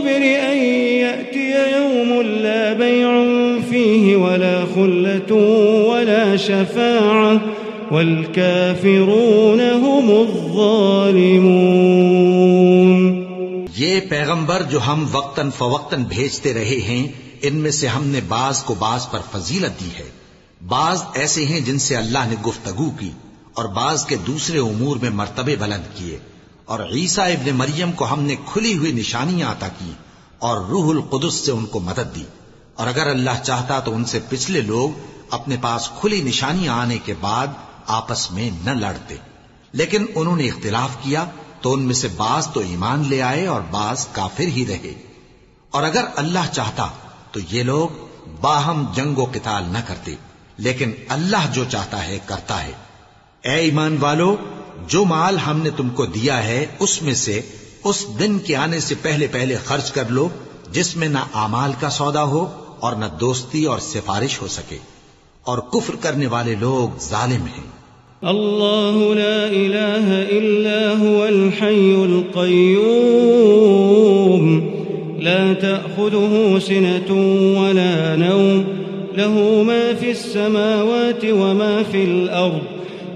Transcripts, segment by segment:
قبل أن يأتي يوم لا بيع فيه ولا خلة ولا شفاعة والكافرون هم الظالمون یہ پیغمبر جو ہم وقتاً فوقتاً بھیجتے رہے ہیں، ان میں سے ہم نے بعض کو بعض پر فضیلت دی ہے۔ بعض ایسے ہیں جن سے اللہ نے گفتگو کی اور بعض کے دوسرے امور میں مرتبے بلند کیے۔ اور عیسیٰ ابن مریم کو ہم نے کھلی ہوئی نشانیاں عطا کی اور روح القدس سے ان کو مدد دی۔ اور اگر اللہ چاہتا تو ان سے پچھلے لوگ اپنے پاس کھلی نشانیاں آنے کے بعد آپس میں نہ لڑتے۔ لیکن انہوں نے اختلاف کیا تو ان میں سے بعض تو ایمان لے آئے اور بعض کافر ہی رہے۔ اور اگر اللہ چاہتا تو یہ لوگ باہم جنگ و قتال نہ کرتے، لیکن اللہ جو چاہتا ہے کرتا ہے۔ اے ایمان والو جو مال ہم نے تم کو دیا ہے، اس میں سے اس دن کے آنے سے پہلے پہلے خرچ کر لو، جس میں نہ امال کا سودا ہو اور نہ دوستی اور سفارش ہو سکے۔ اور کفر کرنے والے لوگ ظالم ہیں۔ الله لا إله إلا هو الحي القيوم لا تأخذه سنة ولا نوم۔ له ما في السماوات وما في الأرض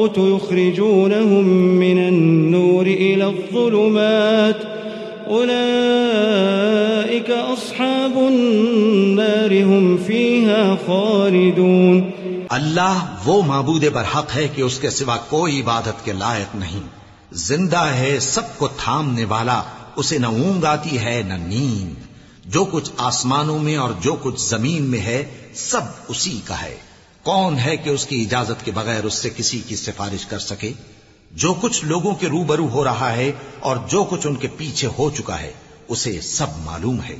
الطاغوت يخرجونهم من النور إلى الظلمات. أولئك أصحاب النار هم فيها خالدون. اللہ وہ معبود برحق ہے کہ اس کے سوا کوئی عبادت کے لائق نہیں۔ زندہ ہے سب کو تھامنے والا، اسے نہ اونگ آتی ہے نہ نیند۔ جو کچھ آسمانوں میں اور جو کچھ زمین میں ہے، سب اسی کا ہے۔ کون ہے کہ اس کی اجازت کے بغیر اس سے کسی کی سفارش کر سکے؟ جو کچھ لوگوں کے روبرو ہو رہا ہے اور جو کچھ ان کے پیچھے ہو چکا ہے، اسے سب معلوم ہے۔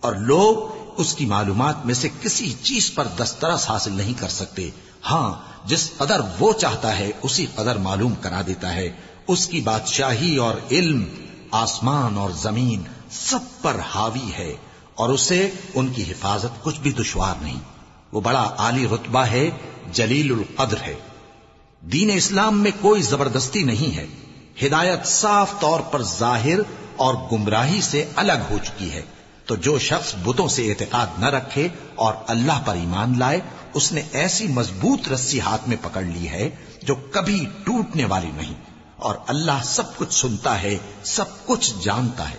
اور لوگ اس کی معلومات میں سے کسی چیز پر دسترس حاصل نہیں کر سکتے۔ ہاں جس قدر وہ چاہتا ہے، اسی قدر معلوم کرا دیتا ہے۔ اس کی بادشاہی اور علم، آسمان اور زمین، سب پر حاوی ہے۔ اور اسے ان کی حفاظت کچھ بھی دشوار نہیں۔ وہ بڑا عالی رتبہ ہے، جلیل القدر ہے۔ دین اسلام میں کوئی زبردستی نہیں ہے۔ ہدایت صاف طور پر ظاہر اور گمراہی سے الگ ہو چکی ہے۔ تو جو شخص بتوں سے اعتقاد نہ رکھے اور اللہ پر ایمان لائے، اس نے ایسی مضبوط رسی ہاتھ میں پکڑ لی ہے جو کبھی ٹوٹنے والی نہیں۔ اور اللہ سب کچھ سنتا ہے، سب کچھ جانتا ہے۔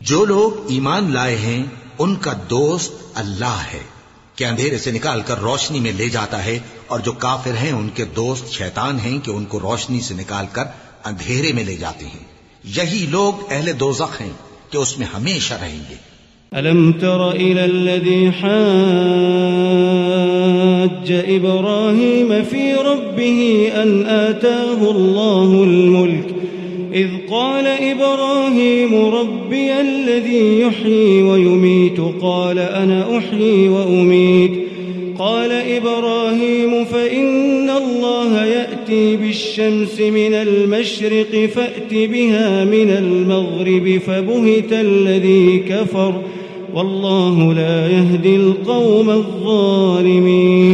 جو لوگ ایمان لائے ہیں، ان کا دوست اللہ ہے۔ کہ اندھیرے سے نکال کر روشنی میں لے جاتا ہے اور جو کافر ہیں ان کے دوست شیطان ہیں کہ ان کو روشنی سے نکال کر اندھیرے میں لے جاتے ہیں۔ یہی لوگ اہل دوزخ ہیں کہ اس میں ہمیشہ رہیں گے۔ ألم تر إلى الذي حاج إبراهيم في ربه أن آتاه الله الملك إذ قال إبراهيم ربي الذي يحيي ويميت. قال أنا أحيي وأميت. قال إبراهيم فإن الله يأتي بالشمس من المشرق فأت بها من المغرب فبهت الذي كفر. والله لا يهدي القوم الظالمين.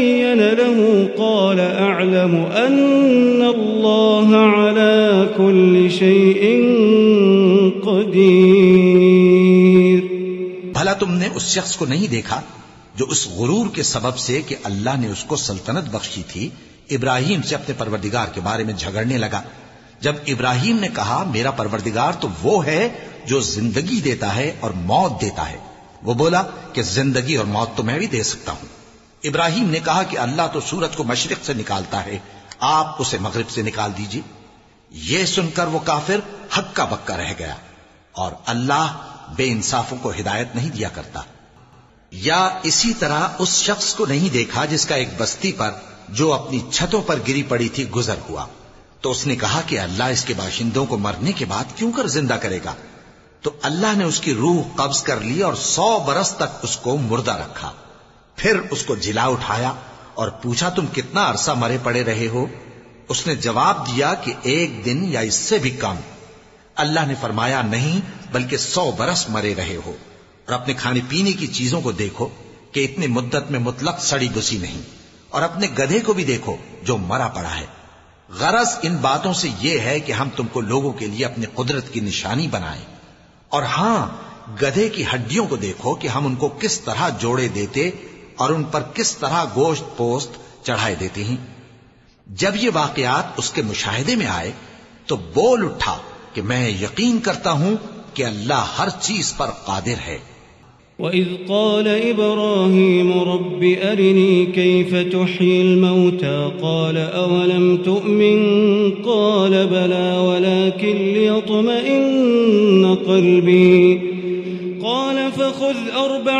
تبين له قال أعلم أن الله على كل شيء قدير. بھلا تم نے اس شخص کو نہیں دیکھا جو اس غرور کے سبب سے کہ اللہ نے اس کو سلطنت بخشی تھی؟ ابراہیم سے اپنے پروردگار کے بارے میں جھگڑنے لگا۔ جب ابراہیم نے کہا میرا پروردگار تو وہ ہے جو زندگی دیتا ہے اور موت دیتا ہے، وہ بولا کہ زندگی اور موت تو میں بھی دے سکتا ہوں۔ ابراہیم نے کہا کہ اللہ تو سورج کو مشرق سے نکالتا ہے، آپ اسے مغرب سے نکال دیجیے یہ سن کر وہ کافر حق کا بکا رہ گیا اور اللہ بے انصافوں کو ہدایت نہیں دیا کرتا۔ یا اسی طرح اس شخص کو نہیں دیکھا جس کا ایک بستی پر جو اپنی چھتوں پر گری پڑی تھی گزر ہوا۔ تو اس نے کہا کہ اللہ اس کے باشندوں کو مرنے کے بعد کیوں کر زندہ کرے گا؟ تو اللہ نے اس کی روح قبض کر لی اور سو برس تک اس کو مردہ رکھا۔ پھر اس کو جلا اٹھایا اور پوچھا، تم کتنا عرصہ مرے پڑے رہے ہو؟ اس نے جواب دیا کہ ایک دن یا اس سے بھی کم۔ اللہ نے فرمایا، نہیں، بلکہ سو برس مرے رہے ہو۔ اور اپنے کھانے پینے کی چیزوں کو دیکھو کہ اتنی مدت میں مطلق سڑی گسی نہیں۔ اور اپنے گدھے کو بھی دیکھو جو مرا پڑا ہے۔ غرض ان باتوں سے یہ ہے کہ ہم تم کو لوگوں کے لیے اپنی قدرت کی نشانی بنائیں۔ اور ہاں گدھے کی ہڈیوں کو دیکھو کہ ہم ان کو کس طرح جوڑے دیتے اور ان پر کس طرح گوشت پوست چڑھائے دیتے ہیں؟ جب یہ واقعات اس کے مشاہدے میں آئے، تو بول اٹھا کہ میں یقین کرتا ہوں کہ اللہ ہر چیز پر قادر ہے۔ وَإِذْ قَالَ إِبْرَاهِيمُ رَبِّ أَرِنِي كَيْفَ تُحْيِي الْمَوْتَى؟ قَالَ أَوَلَمْ تُؤْمِنْ؟ قَالَ بَلَى، وَلَكِنْ لِيَطْمَئِنَّ قَلْبِي۔ قال فخذ أربعة من الطير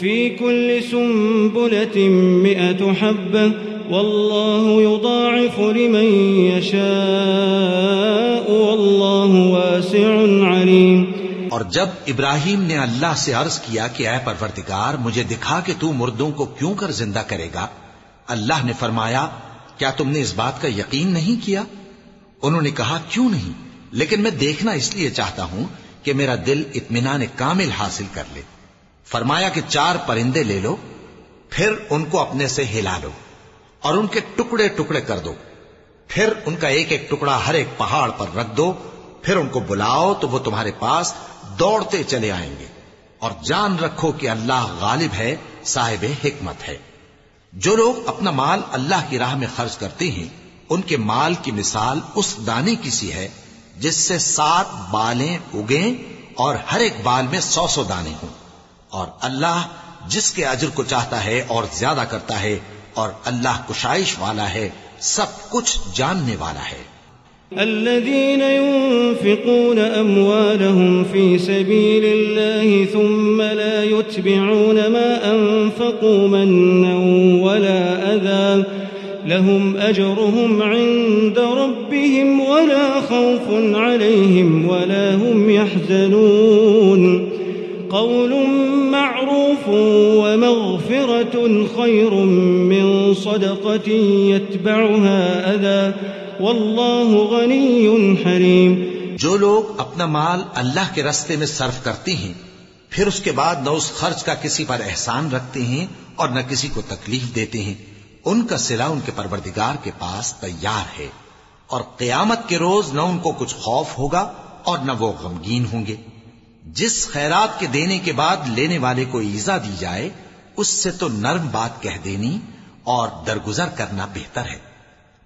في كل سنبلة مئة حبة والله يضاعف لمن يشاء والله واسع عليم اور جب ابراہیم نے اللہ سے عرض کیا کہ اے پروردگار، مجھے دکھا کہ تو مردوں کو کیوں کر زندہ کرے گا؟ اللہ نے فرمایا، کیا تم نے اس بات کا یقین نہیں کیا؟ انہوں نے کہا، کیوں نہیں؟ لیکن میں دیکھنا اس لیے چاہتا ہوں کہ میرا دل اطمینان کامل حاصل کر لے۔ فرمایا کہ چار پرندے لے لو، پھر ان کو اپنے سے ہلا لو اور ان کے ٹکڑے ٹکڑے کر دو۔ پھر ان کا ایک ایک ٹکڑا ہر ایک پہاڑ پر رکھ دو۔ پھر ان کو بلاؤ تو وہ تمہارے پاس دوڑتے چلے آئیں گے۔ اور جان رکھو کہ اللہ غالب ہے، صاحب حکمت ہے۔ جو لوگ اپنا مال اللہ کی راہ میں خرچ کرتے ہیں، ان کے مال کی مثال اس دانے کی سی ہے، جس سے سات بالیں اگیں اور ہر ایک بال میں سو سو دانے ہوں۔ اور اللہ جس کے اجر کو چاہتا ہے اور زیادہ کرتا ہے اور اللہ کشائش والا ہے، سب کچھ جاننے والا ہے۔ الذين ينفقون أموالهم في سبيل الله ثم لا يتبعون ما أنفقوا منا ولا أذى، لهم أجرهم عند ربهم ولا خوف عليهم ولا هم يحزنون۔ قول معروف ومغفرة خير من صدقة يتبعها أذى واللہ غنی حریم جو لوگ اپنا مال اللہ کے رستے میں صرف کرتے ہیں، پھر اس کے بعد نہ اس خرچ کا کسی پر احسان رکھتے ہیں اور نہ کسی کو تکلیف دیتے ہیں، ان کا سلا ان کے پروردگار کے پاس تیار ہے اور قیامت کے روز نہ ان کو کچھ خوف ہوگا اور نہ وہ غمگین ہوں گے۔ جس خیرات کے دینے کے بعد لینے والے کو ایزا دی جائے، اس سے تو نرم بات کہہ دینی اور درگزر کرنا بہتر ہے۔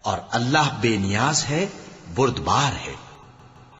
اور اللہ بے نیاز ہے، بردبار ہے۔